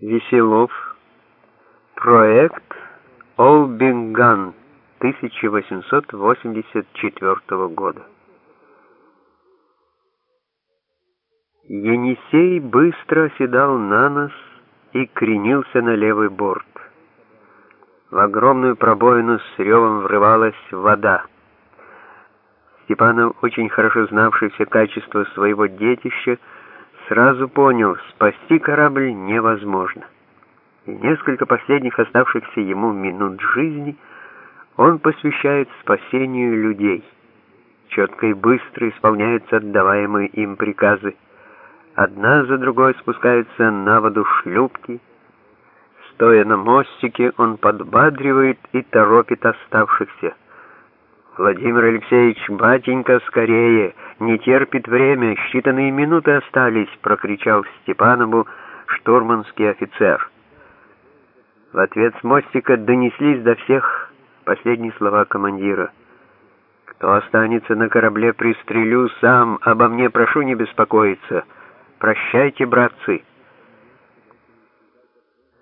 Веселов. Проект Олбинган 1884 года. Енисей быстро оседал на нос и кренился на левый борт. В огромную пробоину с ревом врывалась вода. Степанов, очень хорошо знавший все качества своего детища, сразу понял, спасти корабль невозможно. И несколько последних оставшихся ему минут жизни он посвящает спасению людей. Четко и быстро исполняются отдаваемые им приказы. Одна за другой спускаются на воду шлюпки. Стоя на мостике, он подбадривает и торопит оставшихся. Владимир Алексеевич, батенька, скорее, не терпит время, считанные минуты остались, прокричал Степанову штурманский офицер. В ответ с мостика донеслись до всех последние слова командира. Кто останется на корабле, пристрелю сам, обо мне прошу не беспокоиться. Прощайте, братцы.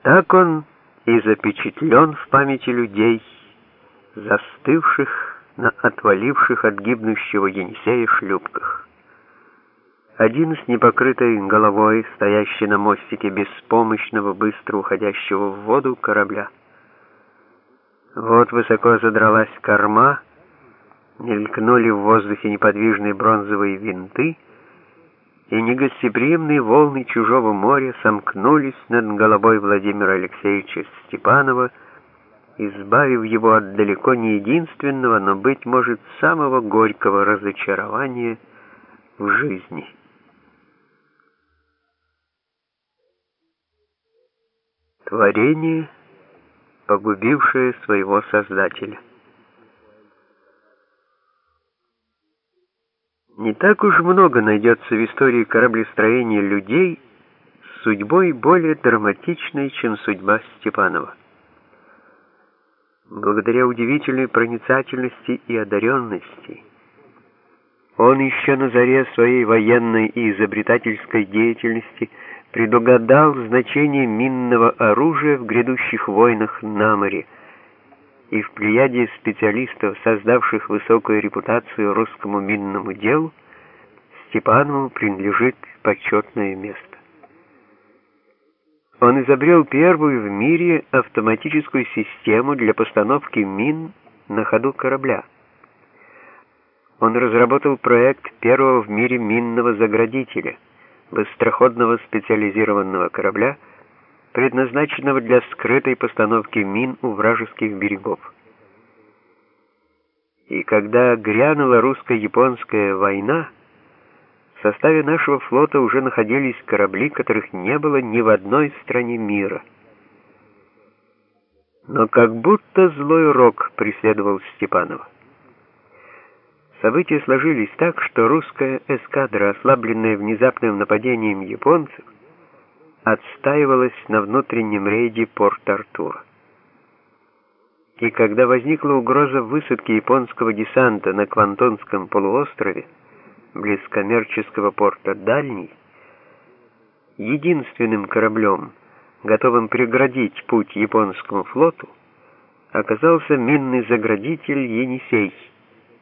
Так он и запечатлен в памяти людей, застывших на отваливших от гибнущего Енисея шлюпках. Один с непокрытой головой, стоящий на мостике беспомощного, быстро уходящего в воду корабля. Вот высоко задралась корма, мелькнули в воздухе неподвижные бронзовые винты, и негостеприимные волны чужого моря сомкнулись над головой Владимира Алексеевича Степанова, избавив его от далеко не единственного, но, быть может, самого горького разочарования в жизни. Творение, погубившее своего Создателя. Не так уж много найдется в истории кораблестроения людей с судьбой более драматичной, чем судьба Степанова благодаря удивительной проницательности и одаренности. Он еще на заре своей военной и изобретательской деятельности предугадал значение минного оружия в грядущих войнах на море, и в плеяде специалистов, создавших высокую репутацию русскому минному делу, Степанову принадлежит почетное место. Он изобрел первую в мире автоматическую систему для постановки мин на ходу корабля. Он разработал проект первого в мире минного заградителя, быстроходного специализированного корабля, предназначенного для скрытой постановки мин у вражеских берегов. И когда грянула русско-японская война, составе нашего флота уже находились корабли, которых не было ни в одной стране мира. Но как будто злой рок преследовал Степанова. События сложились так, что русская эскадра, ослабленная внезапным нападением японцев, отстаивалась на внутреннем рейде Порт-Артура. И когда возникла угроза высадки японского десанта на Квантонском полуострове, близ коммерческого порта Дальний, единственным кораблем, готовым преградить путь японскому флоту, оказался минный заградитель «Енисей»,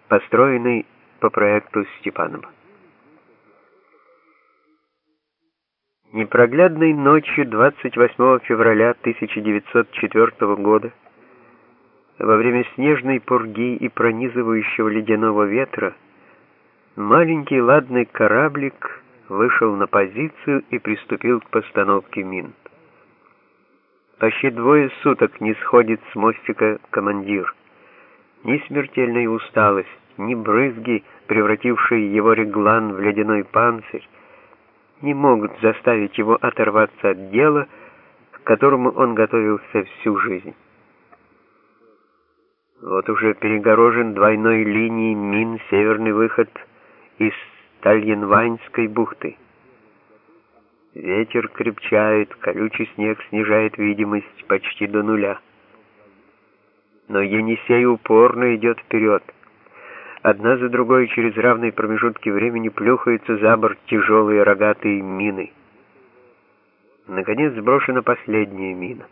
построенный по проекту Степанова. Непроглядной ночью 28 февраля 1904 года, во время снежной пурги и пронизывающего ледяного ветра, Маленький ладный кораблик вышел на позицию и приступил к постановке мин. Почти двое суток не сходит с мостика командир. Ни смертельная усталость, ни брызги, превратившие его реглан в ледяной панцирь, не могут заставить его оторваться от дела, к которому он готовился всю жизнь. Вот уже перегорожен двойной линией мин северный выход — из Тальенваньской бухты. Ветер крепчает, колючий снег снижает видимость почти до нуля. Но Енисей упорно идет вперед. Одна за другой через равные промежутки времени плюхаются за борт тяжелые рогатые мины. Наконец сброшена последняя мина.